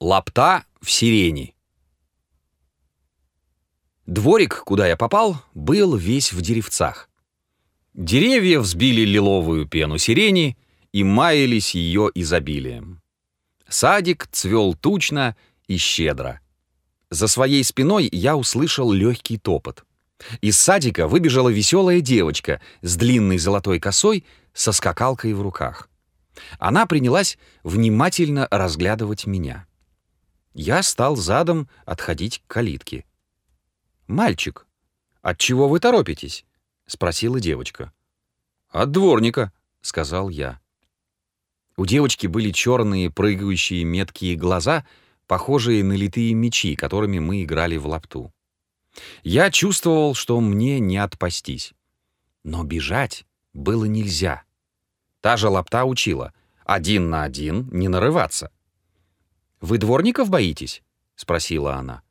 Лапта в сирени. Дворик, куда я попал, был весь в деревцах. Деревья взбили лиловую пену сирени и маялись ее изобилием. Садик цвел тучно и щедро. За своей спиной я услышал легкий топот. Из садика выбежала веселая девочка с длинной золотой косой со скакалкой в руках. Она принялась внимательно разглядывать меня. Я стал задом отходить к калитке. «Мальчик, от чего вы торопитесь?» — спросила девочка. «От дворника», — сказал я. У девочки были черные прыгающие меткие глаза, похожие на литые мечи, которыми мы играли в лапту. Я чувствовал, что мне не отпастись. Но бежать было нельзя. Та же лапта учила — один на один не нарываться. «Вы дворников боитесь?» — спросила она.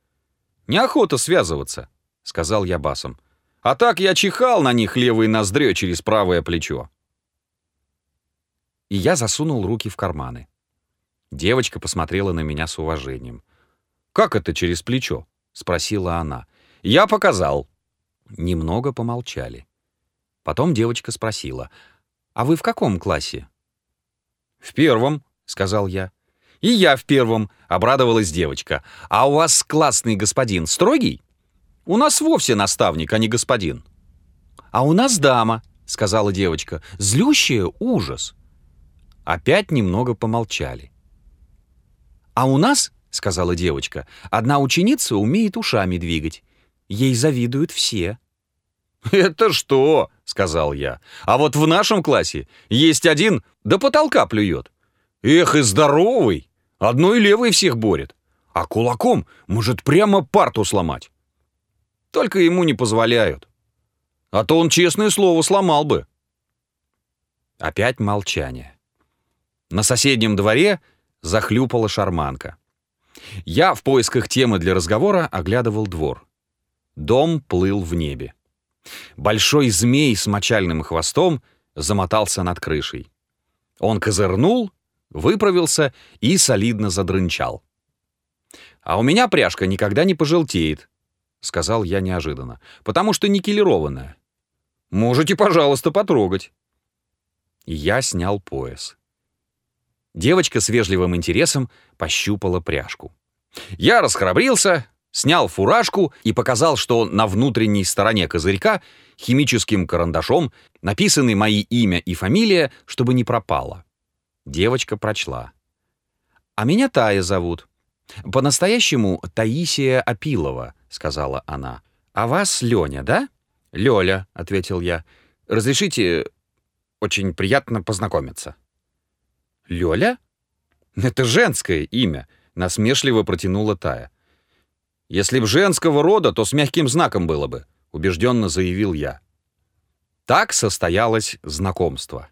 «Неохота связываться», — сказал я басом. «А так я чихал на них левой ноздрё через правое плечо». И я засунул руки в карманы. Девочка посмотрела на меня с уважением. «Как это через плечо?» — спросила она. «Я показал». Немного помолчали. Потом девочка спросила. «А вы в каком классе?» «В первом», — сказал я. «И я в первом», — обрадовалась девочка. «А у вас классный господин строгий?» «У нас вовсе наставник, а не господин». «А у нас дама», — сказала девочка. «Злющая ужас». Опять немного помолчали. «А у нас, — сказала девочка, — одна ученица умеет ушами двигать. Ей завидуют все». «Это что?» — сказал я. «А вот в нашем классе есть один до потолка плюет. Эх, и здоровый! Одной левой всех борет, а кулаком может прямо парту сломать. Только ему не позволяют. А то он честное слово сломал бы. Опять молчание. На соседнем дворе захлюпала шарманка. Я в поисках темы для разговора оглядывал двор. Дом плыл в небе. Большой змей с мочальным хвостом замотался над крышей. Он козырнул выправился и солидно задрынчал. «А у меня пряжка никогда не пожелтеет», — сказал я неожиданно, «потому что никелированная. Можете, пожалуйста, потрогать». Я снял пояс. Девочка с вежливым интересом пощупала пряжку. Я расхрабрился, снял фуражку и показал, что на внутренней стороне козырька химическим карандашом написаны мои имя и фамилия, чтобы не пропало. Девочка прочла. «А меня Тая зовут. По-настоящему Таисия Апилова», — сказала она. «А вас Леня, да?» «Лёля», — ответил я. «Разрешите, очень приятно познакомиться». «Лёля?» «Это женское имя», — насмешливо протянула Тая. «Если б женского рода, то с мягким знаком было бы», — убежденно заявил я. Так состоялось знакомство.